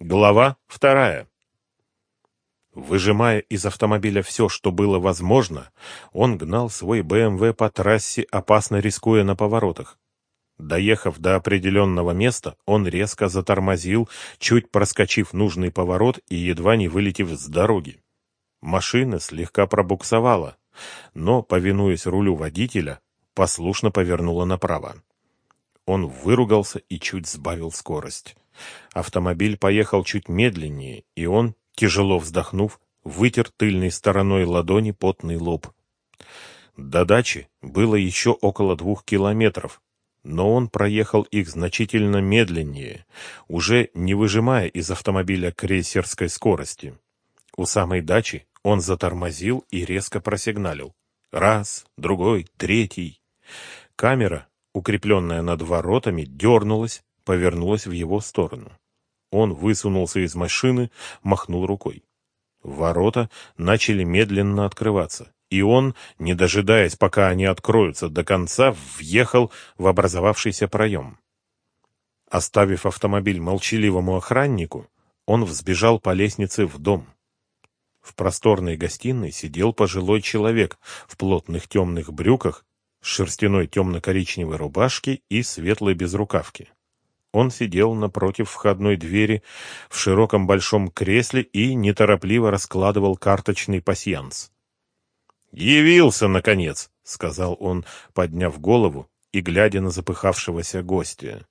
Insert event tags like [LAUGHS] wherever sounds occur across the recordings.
Глава вторая. Выжимая из автомобиля все, что было возможно, он гнал свой БМВ по трассе, опасно рискуя на поворотах. Доехав до определенного места, он резко затормозил, чуть проскочив нужный поворот и едва не вылетев с дороги. Машина слегка пробуксовала, но, повинуясь рулю водителя, послушно повернула направо. Он выругался и чуть сбавил скорость. Автомобиль поехал чуть медленнее, и он, тяжело вздохнув, вытер тыльной стороной ладони потный лоб. До дачи было еще около двух километров, но он проехал их значительно медленнее, уже не выжимая из автомобиля крейсерской скорости. У самой дачи он затормозил и резко просигналил. Раз, другой, третий. Камера, укрепленная над воротами, дернулась, повернулась в его сторону. Он высунулся из машины, махнул рукой. Ворота начали медленно открываться, и он, не дожидаясь, пока они откроются до конца, въехал в образовавшийся проем. Оставив автомобиль молчаливому охраннику, он взбежал по лестнице в дом. В просторной гостиной сидел пожилой человек в плотных темных брюках, шерстяной темно-коричневой рубашке и светлой безрукавке. Он сидел напротив входной двери в широком большом кресле и неторопливо раскладывал карточный пасьянс. «Явился, наконец!» — сказал он, подняв голову и глядя на запыхавшегося гостя.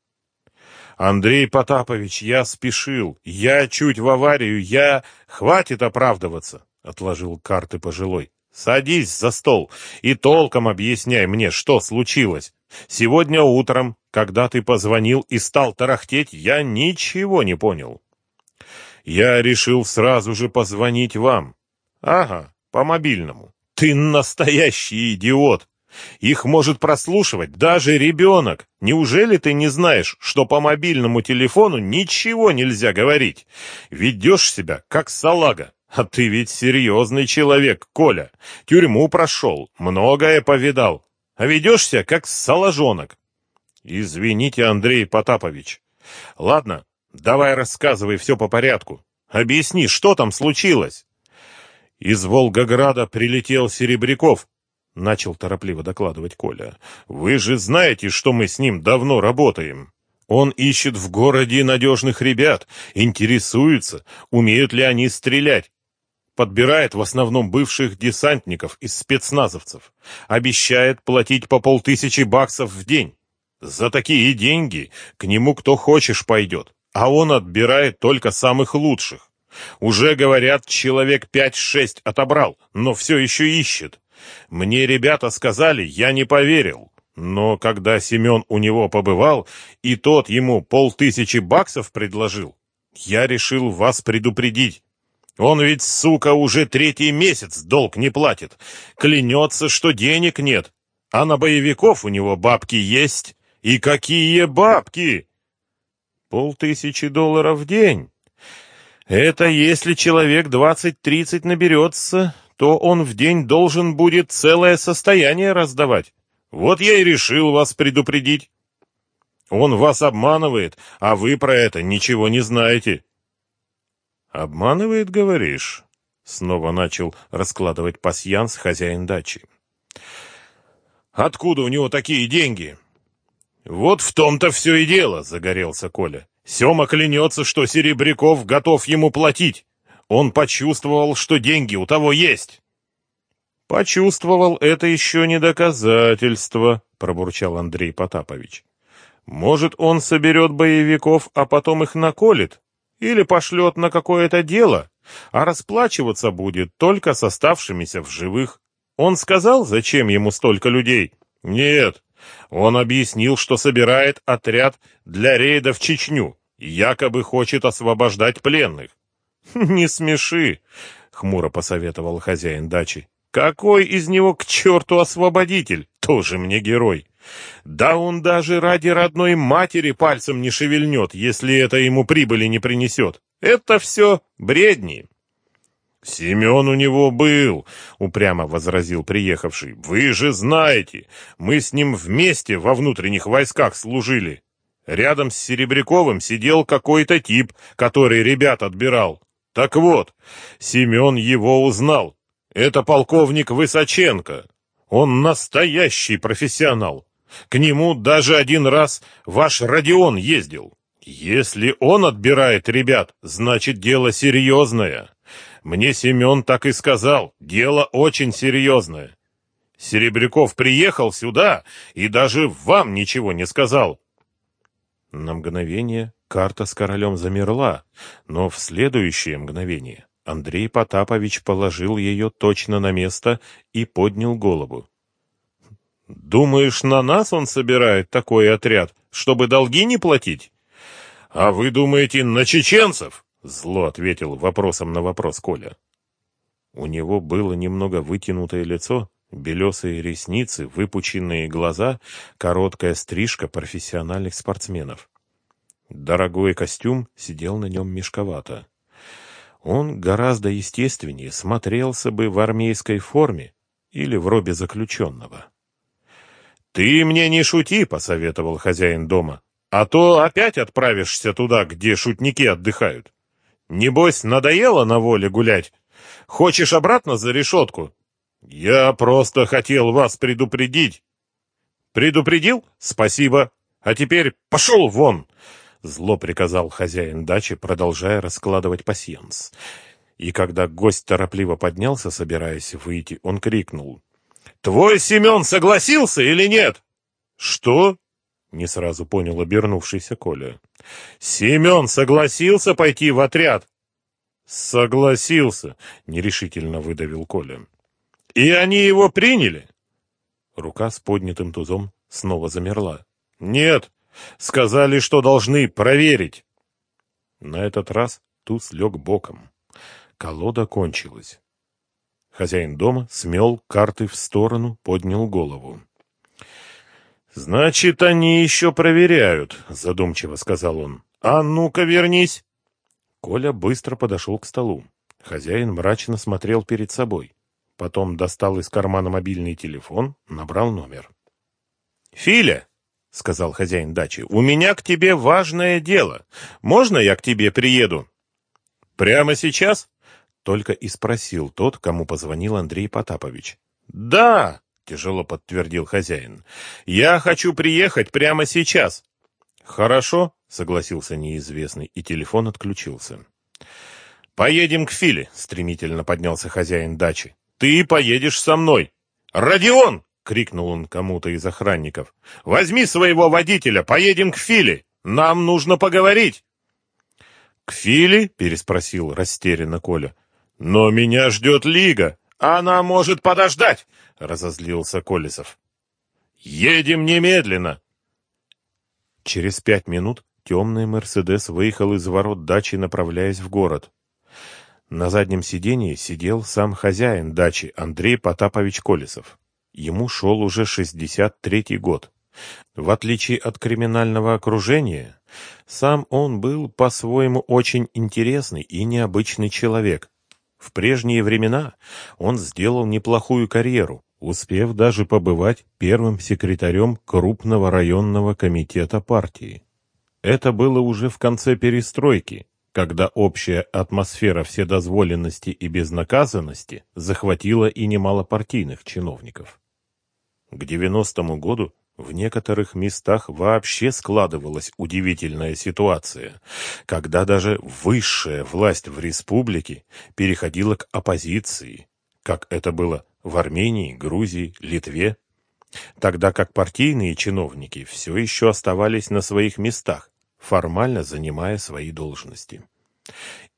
«Андрей Потапович, я спешил, я чуть в аварию, я... Хватит оправдываться!» — отложил карты пожилой. «Садись за стол и толком объясняй мне, что случилось. Сегодня утром, когда ты позвонил и стал тарахтеть, я ничего не понял. Я решил сразу же позвонить вам. Ага, по мобильному. Ты настоящий идиот. Их может прослушивать даже ребенок. Неужели ты не знаешь, что по мобильному телефону ничего нельзя говорить? Ведешь себя как салага. А ты ведь серьезный человек, Коля. Тюрьму прошел, многое повидал а ведешься, как соложонок. Извините, Андрей Потапович. Ладно, давай рассказывай все по порядку. Объясни, что там случилось? Из Волгограда прилетел Серебряков, начал торопливо докладывать Коля. Вы же знаете, что мы с ним давно работаем. Он ищет в городе надежных ребят, интересуется, умеют ли они стрелять, подбирает в основном бывших десантников из спецназовцев, обещает платить по полтысячи баксов в день. За такие деньги к нему кто хочешь пойдет, а он отбирает только самых лучших. Уже, говорят, человек пять-шесть отобрал, но все еще ищет. Мне ребята сказали, я не поверил. Но когда Семен у него побывал, и тот ему полтысячи баксов предложил, я решил вас предупредить. Он ведь, сука, уже третий месяц долг не платит. Клянется, что денег нет. А на боевиков у него бабки есть. И какие бабки? Полтысячи долларов в день. Это если человек двадцать-тридцать наберется, то он в день должен будет целое состояние раздавать. Вот я и решил вас предупредить. Он вас обманывает, а вы про это ничего не знаете. «Обманывает, говоришь?» Снова начал раскладывать пасьянс хозяин дачи. «Откуда у него такие деньги?» «Вот в том-то все и дело», — загорелся Коля. «Сема клянется, что Серебряков готов ему платить. Он почувствовал, что деньги у того есть». «Почувствовал, это еще не доказательство», — пробурчал Андрей Потапович. «Может, он соберет боевиков, а потом их наколет? Или пошлет на какое-то дело, а расплачиваться будет только с оставшимися в живых. Он сказал, зачем ему столько людей? Нет. Он объяснил, что собирает отряд для рейда в Чечню, якобы хочет освобождать пленных. [LAUGHS] «Не смеши», — хмуро посоветовал хозяин дачи. «Какой из него к черту освободитель? Тоже мне герой». Да он даже ради родной матери пальцем не шевельнет, если это ему прибыли не принесет. Это все бредни. «Семен у него был», — упрямо возразил приехавший. «Вы же знаете, мы с ним вместе во внутренних войсках служили. Рядом с Серебряковым сидел какой-то тип, который ребят отбирал. Так вот, Семен его узнал. Это полковник Высоченко. Он настоящий профессионал. К нему даже один раз ваш Родион ездил. Если он отбирает ребят, значит дело серьезное. Мне Семен так и сказал, дело очень серьезное. Серебряков приехал сюда и даже вам ничего не сказал. На мгновение карта с королем замерла, но в следующее мгновение Андрей Потапович положил ее точно на место и поднял голову. «Думаешь, на нас он собирает такой отряд, чтобы долги не платить?» «А вы думаете, на чеченцев?» — зло ответил вопросом на вопрос Коля. У него было немного вытянутое лицо, Белесые ресницы, выпученные глаза, короткая стрижка профессиональных спортсменов. Дорогой костюм сидел на нем мешковато. Он гораздо естественнее смотрелся бы в армейской форме или в робе заключенного. «Ты мне не шути», — посоветовал хозяин дома, «а то опять отправишься туда, где шутники отдыхают. Небось, надоело на воле гулять? Хочешь обратно за решетку? «Я просто хотел вас предупредить». «Предупредил? Спасибо. А теперь пошел вон!» Зло приказал хозяин дачи, продолжая раскладывать пасьянс. И когда гость торопливо поднялся, собираясь выйти, он крикнул. «Твой Семен согласился или нет?» «Что?» — не сразу понял обернувшийся Коля. «Семен согласился пойти в отряд?» «Согласился», — нерешительно выдавил Коля. «И они его приняли?» Рука с поднятым тузом снова замерла. «Нет, сказали, что должны проверить». На этот раз туз лег боком. Колода кончилась. Хозяин дома смел карты в сторону, поднял голову. «Значит, они еще проверяют», — задумчиво сказал он. «А ну-ка, вернись!» Коля быстро подошел к столу. Хозяин мрачно смотрел перед собой. Потом достал из кармана мобильный телефон, набрал номер. «Филя!» — сказал хозяин дачи. «У меня к тебе важное дело. Можно я к тебе приеду?» «Прямо сейчас?» — только и спросил тот, кому позвонил Андрей Потапович. «Да!» — тяжело подтвердил хозяин. «Я хочу приехать прямо сейчас». «Хорошо», — согласился неизвестный, и телефон отключился. «Поедем к Филе», — стремительно поднялся хозяин дачи. Ты поедешь со мной. Родион! крикнул он кому-то из охранников. Возьми своего водителя, поедем к Филе. Нам нужно поговорить. К Филе? переспросил растерянно Коля. Но меня ждет Лига. Она может подождать, разозлился Колесов. Едем немедленно. Через пять минут темный Мерседес выехал из ворот дачи, направляясь в город. На заднем сидении сидел сам хозяин дачи Андрей Потапович Колесов. Ему шел уже 63-й год. В отличие от криминального окружения, сам он был по-своему очень интересный и необычный человек. В прежние времена он сделал неплохую карьеру, успев даже побывать первым секретарем крупного районного комитета партии. Это было уже в конце перестройки, когда общая атмосфера вседозволенности и безнаказанности захватила и немало партийных чиновников. К 90-му году в некоторых местах вообще складывалась удивительная ситуация, когда даже высшая власть в республике переходила к оппозиции, как это было в Армении, Грузии, Литве, тогда как партийные чиновники все еще оставались на своих местах, формально занимая свои должности.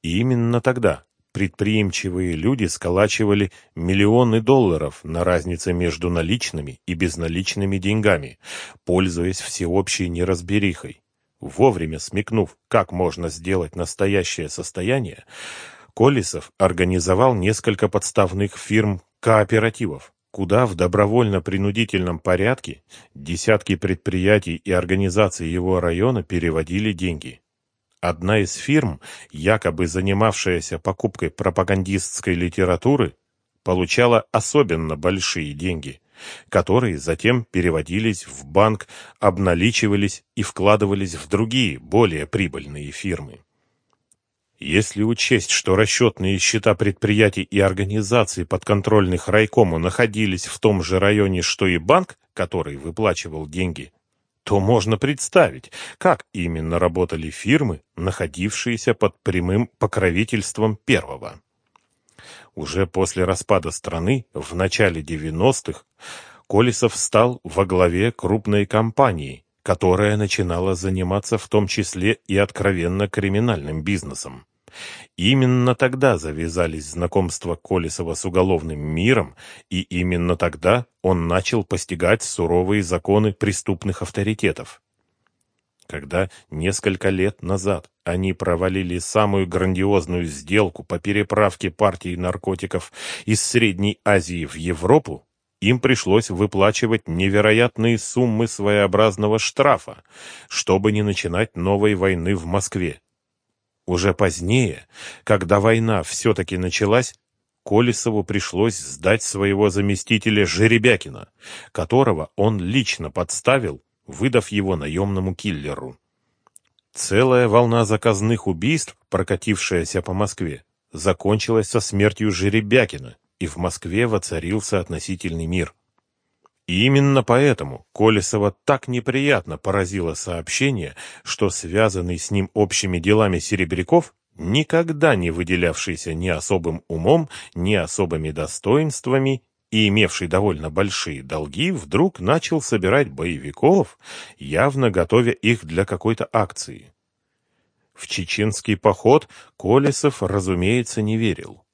И именно тогда предприимчивые люди сколачивали миллионы долларов на разнице между наличными и безналичными деньгами, пользуясь всеобщей неразберихой. Вовремя смекнув, как можно сделать настоящее состояние, Колесов организовал несколько подставных фирм-кооперативов, куда в добровольно-принудительном порядке десятки предприятий и организаций его района переводили деньги. Одна из фирм, якобы занимавшаяся покупкой пропагандистской литературы, получала особенно большие деньги, которые затем переводились в банк, обналичивались и вкладывались в другие, более прибыльные фирмы. Если учесть, что расчетные счета предприятий и организаций, подконтрольных райкому, находились в том же районе, что и банк, который выплачивал деньги, то можно представить, как именно работали фирмы, находившиеся под прямым покровительством первого. Уже после распада страны, в начале 90-х, Колесов стал во главе крупной компании, которая начинала заниматься в том числе и откровенно криминальным бизнесом. Именно тогда завязались знакомства Колесова с уголовным миром, и именно тогда он начал постигать суровые законы преступных авторитетов. Когда несколько лет назад они провалили самую грандиозную сделку по переправке партии наркотиков из Средней Азии в Европу, им пришлось выплачивать невероятные суммы своеобразного штрафа, чтобы не начинать новой войны в Москве. Уже позднее, когда война все-таки началась, Колесову пришлось сдать своего заместителя Жеребякина, которого он лично подставил, выдав его наемному киллеру. Целая волна заказных убийств, прокатившаяся по Москве, закончилась со смертью Жеребякина, и в Москве воцарился относительный мир. И именно поэтому Колесова так неприятно поразило сообщение, что связанный с ним общими делами Серебряков, никогда не выделявшийся ни особым умом, ни особыми достоинствами и имевший довольно большие долги, вдруг начал собирать боевиков, явно готовя их для какой-то акции. В чеченский поход Колесов, разумеется, не верил.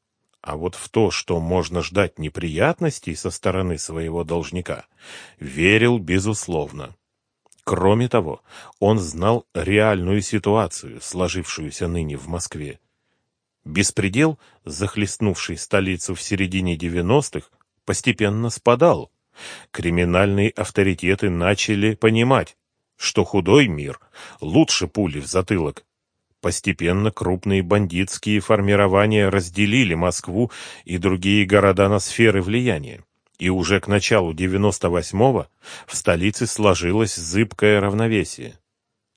А вот в то, что можно ждать неприятностей со стороны своего должника, верил безусловно. Кроме того, он знал реальную ситуацию, сложившуюся ныне в Москве. Беспредел, захлестнувший столицу в середине 90-х, постепенно спадал. Криминальные авторитеты начали понимать, что худой мир лучше пули в затылок, Постепенно крупные бандитские формирования разделили Москву и другие города на сферы влияния. И уже к началу 98-го в столице сложилось зыбкое равновесие.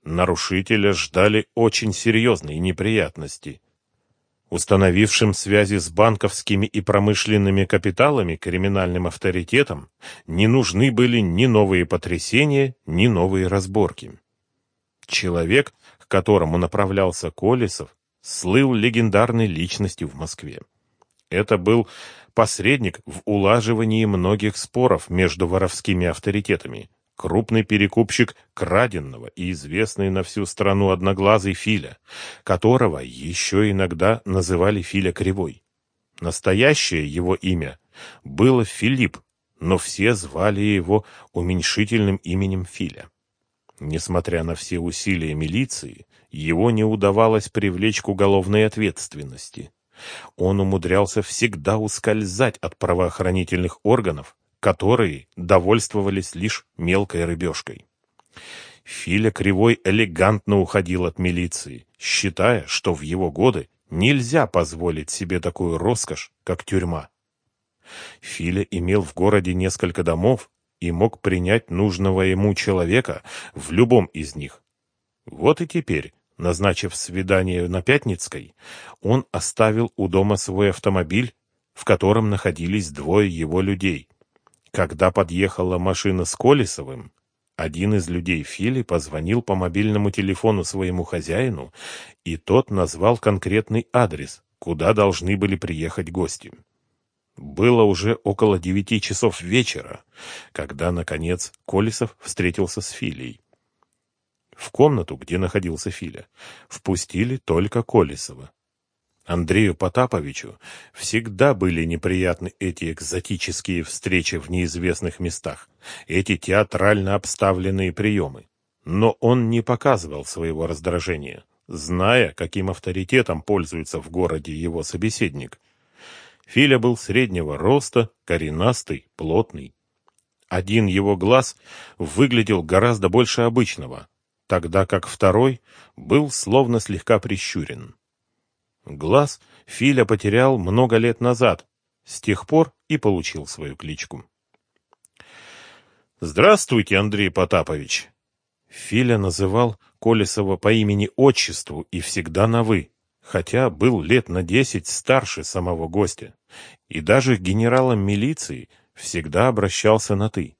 Нарушителя ждали очень серьезные неприятности. Установившим связи с банковскими и промышленными капиталами криминальным авторитетам не нужны были ни новые потрясения, ни новые разборки. Человек, которому направлялся Колесов, слыл легендарной личностью в Москве. Это был посредник в улаживании многих споров между воровскими авторитетами, крупный перекупщик краденного и известный на всю страну одноглазый Филя, которого еще иногда называли Филя Кривой. Настоящее его имя было Филипп, но все звали его уменьшительным именем Филя. Несмотря на все усилия милиции, его не удавалось привлечь к уголовной ответственности. Он умудрялся всегда ускользать от правоохранительных органов, которые довольствовались лишь мелкой рыбешкой. Филя Кривой элегантно уходил от милиции, считая, что в его годы нельзя позволить себе такую роскошь, как тюрьма. Филя имел в городе несколько домов, и мог принять нужного ему человека в любом из них. Вот и теперь, назначив свидание на Пятницкой, он оставил у дома свой автомобиль, в котором находились двое его людей. Когда подъехала машина с Колесовым, один из людей Фили позвонил по мобильному телефону своему хозяину, и тот назвал конкретный адрес, куда должны были приехать гости. Было уже около девяти часов вечера, когда, наконец, Колесов встретился с Филей. В комнату, где находился Филя, впустили только Колесова. Андрею Потаповичу всегда были неприятны эти экзотические встречи в неизвестных местах, эти театрально обставленные приемы. Но он не показывал своего раздражения, зная, каким авторитетом пользуется в городе его собеседник – Филя был среднего роста, коренастый, плотный. Один его глаз выглядел гораздо больше обычного, тогда как второй был словно слегка прищурен. Глаз Филя потерял много лет назад, с тех пор и получил свою кличку. «Здравствуйте, Андрей Потапович!» Филя называл Колесова по имени-отчеству и всегда на «вы», хотя был лет на десять старше самого гостя, и даже генералом милиции всегда обращался на «ты».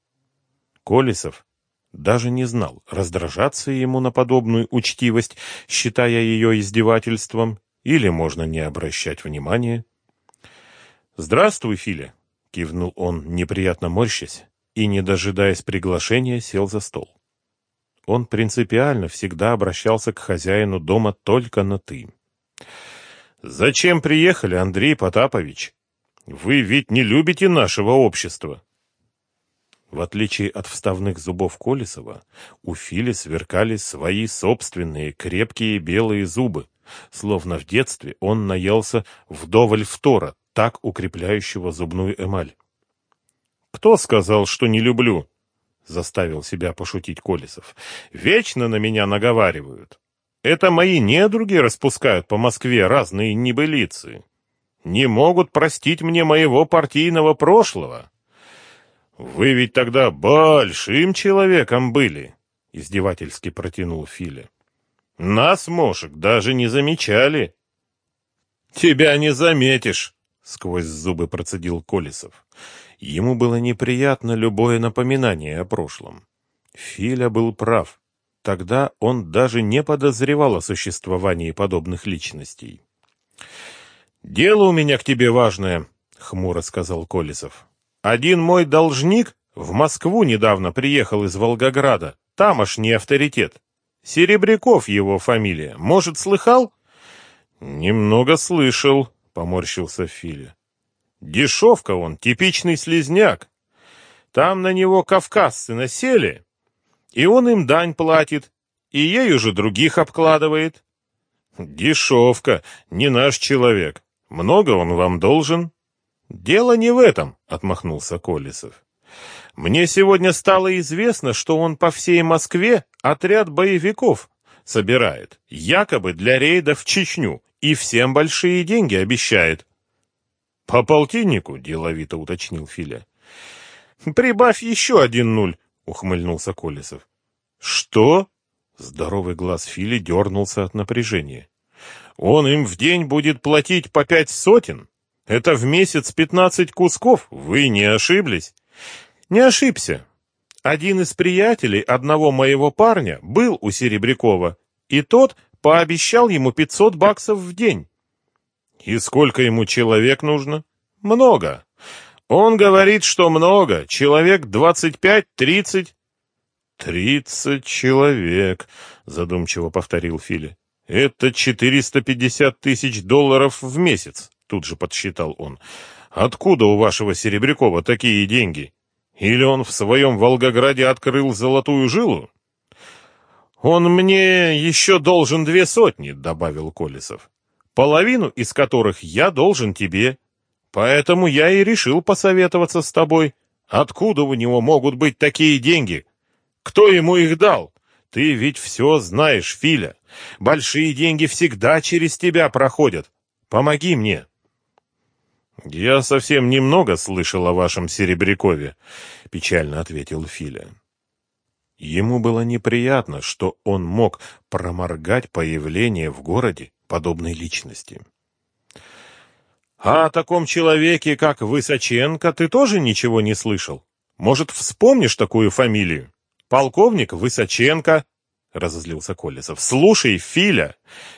Колесов даже не знал, раздражаться ему на подобную учтивость, считая ее издевательством, или можно не обращать внимания. «Здравствуй, Филя!» — кивнул он, неприятно морщась, и, не дожидаясь приглашения, сел за стол. Он принципиально всегда обращался к хозяину дома только на «ты». «Зачем приехали, Андрей Потапович? Вы ведь не любите нашего общества!» В отличие от вставных зубов Колесова, у Фили сверкали свои собственные крепкие белые зубы, словно в детстве он наелся вдоволь втора, так укрепляющего зубную эмаль. «Кто сказал, что не люблю?» — заставил себя пошутить Колесов. «Вечно на меня наговаривают. Это мои недруги распускают по Москве разные небылицы. Не могут простить мне моего партийного прошлого». «Вы ведь тогда большим человеком были», — издевательски протянул Филя. «Нас, мошек, даже не замечали». «Тебя не заметишь», — сквозь зубы процедил Колесов. Ему было неприятно любое напоминание о прошлом. Филя был прав. Тогда он даже не подозревал о существовании подобных личностей. «Дело у меня к тебе важное», — хмуро сказал Колесов. Один мой должник в Москву недавно приехал из Волгограда, тамошний авторитет. Серебряков его фамилия. Может, слыхал? Немного слышал, поморщился Филя. Дешевка он, типичный слезняк. Там на него кавказцы насели, и он им дань платит, и ею же других обкладывает. Дешевка, не наш человек. Много он вам должен. «Дело не в этом», — отмахнулся Колесов. «Мне сегодня стало известно, что он по всей Москве отряд боевиков собирает, якобы для рейда в Чечню, и всем большие деньги обещает». «По полтиннику?» — деловито уточнил Филя. «Прибавь еще один нуль», — ухмыльнулся Колесов. «Что?» — здоровый глаз Фили дернулся от напряжения. «Он им в день будет платить по пять сотен?» Это в месяц пятнадцать кусков. Вы не ошиблись? Не ошибся. Один из приятелей одного моего парня был у Серебрякова, и тот пообещал ему пятьсот баксов в день. И сколько ему человек нужно? Много. Он говорит, что много. Человек двадцать пять-тридцать. «Тридцать человек», — задумчиво повторил Фили. «Это четыреста пятьдесят тысяч долларов в месяц тут же подсчитал он. «Откуда у вашего Серебрякова такие деньги? Или он в своем Волгограде открыл золотую жилу?» «Он мне еще должен две сотни», — добавил Колесов. «Половину из которых я должен тебе. Поэтому я и решил посоветоваться с тобой. Откуда у него могут быть такие деньги? Кто ему их дал? Ты ведь все знаешь, Филя. Большие деньги всегда через тебя проходят. Помоги мне». «Я совсем немного слышал о вашем Серебрякове», — печально ответил Филя. Ему было неприятно, что он мог проморгать появление в городе подобной личности. «А о таком человеке, как Высоченко, ты тоже ничего не слышал? Может, вспомнишь такую фамилию? Полковник Высоченко?» — разозлился Колесов. «Слушай, Филя,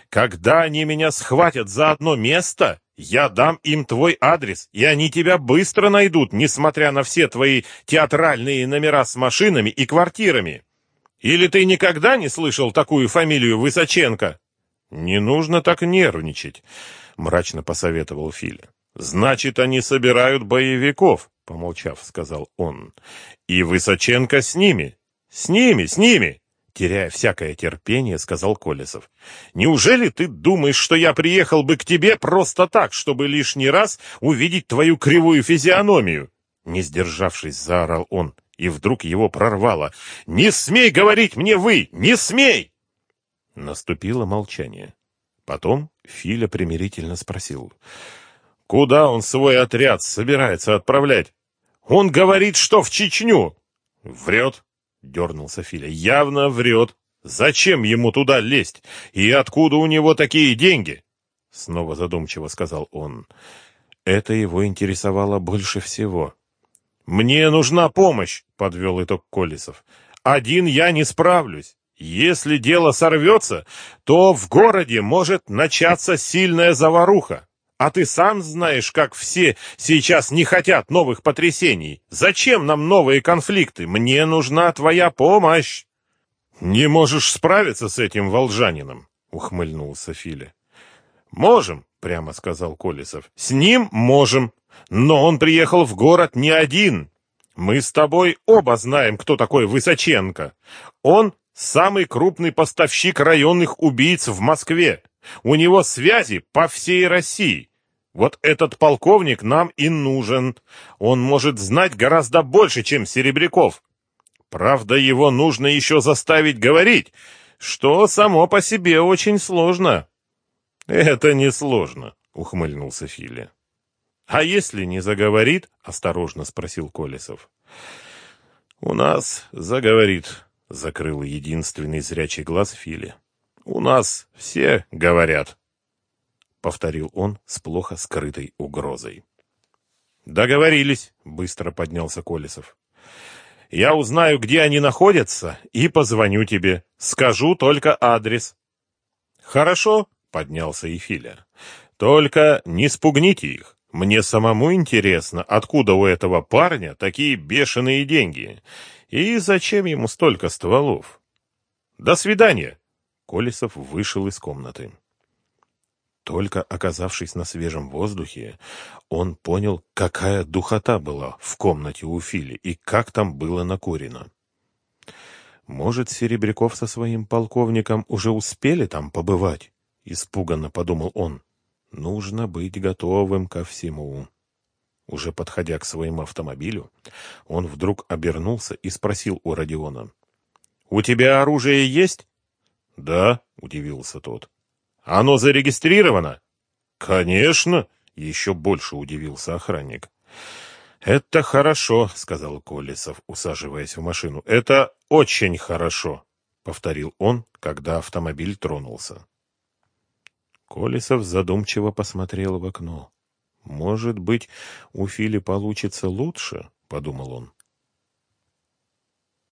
когда они меня схватят за одно место, я дам им твой адрес, и они тебя быстро найдут, несмотря на все твои театральные номера с машинами и квартирами. Или ты никогда не слышал такую фамилию Высоченко? Не нужно так нервничать, мрачно посоветовал Филя. Значит, они собирают боевиков, помолчав, сказал он. И Высоченко с ними. С ними, с ними теряя всякое терпение, сказал Колесов. «Неужели ты думаешь, что я приехал бы к тебе просто так, чтобы лишний раз увидеть твою кривую физиономию?» Не сдержавшись, заорал он, и вдруг его прорвало. «Не смей говорить мне вы! Не смей!» Наступило молчание. Потом Филя примирительно спросил. «Куда он свой отряд собирается отправлять? Он говорит, что в Чечню!» Врет, дернулся Филя. Явно врет. Зачем ему туда лезть? И откуда у него такие деньги? Снова задумчиво сказал он. Это его интересовало больше всего. «Мне нужна помощь», — подвел итог Колесов. «Один я не справлюсь. Если дело сорвется, то в городе может начаться сильная заваруха. А ты сам знаешь, как все сейчас не хотят новых потрясений. Зачем нам новые конфликты? Мне нужна твоя помощь. Не можешь справиться с этим волжанином, ухмыльнулся Филя. Можем, прямо сказал Колесов. С ним можем, но он приехал в город не один. Мы с тобой оба знаем, кто такой Высоченко. Он самый крупный поставщик районных убийц в Москве. У него связи по всей России. Вот этот полковник нам и нужен. Он может знать гораздо больше, чем Серебряков. Правда, его нужно еще заставить говорить, что само по себе очень сложно. Это не сложно, ухмыльнулся Филя. А если не заговорит? осторожно спросил Колесов. У нас заговорит, — закрыл единственный зрячий глаз Фили. «У нас все говорят», — повторил он с плохо скрытой угрозой. «Договорились», — быстро поднялся Колесов. «Я узнаю, где они находятся, и позвоню тебе. Скажу только адрес». «Хорошо», — поднялся и Филя. «Только не спугните их. Мне самому интересно, откуда у этого парня такие бешеные деньги. И зачем ему столько стволов? До свидания! Колесов вышел из комнаты. Только оказавшись на свежем воздухе, он понял, какая духота была в комнате у Фили и как там было накурено. Может, Серебряков со своим полковником уже успели там побывать? Испуганно подумал он. Нужно быть готовым ко всему. Уже подходя к своему автомобилю, он вдруг обернулся и спросил у Родиона. «У тебя оружие есть?» «Да», — удивился тот. «Оно зарегистрировано?» «Конечно», — еще больше удивился охранник. «Это хорошо», — сказал Колесов, усаживаясь в машину. «Это очень хорошо», — повторил он, когда автомобиль тронулся. Колесов задумчиво посмотрел в окно. «Может быть, у Фили получится лучше?» — подумал он.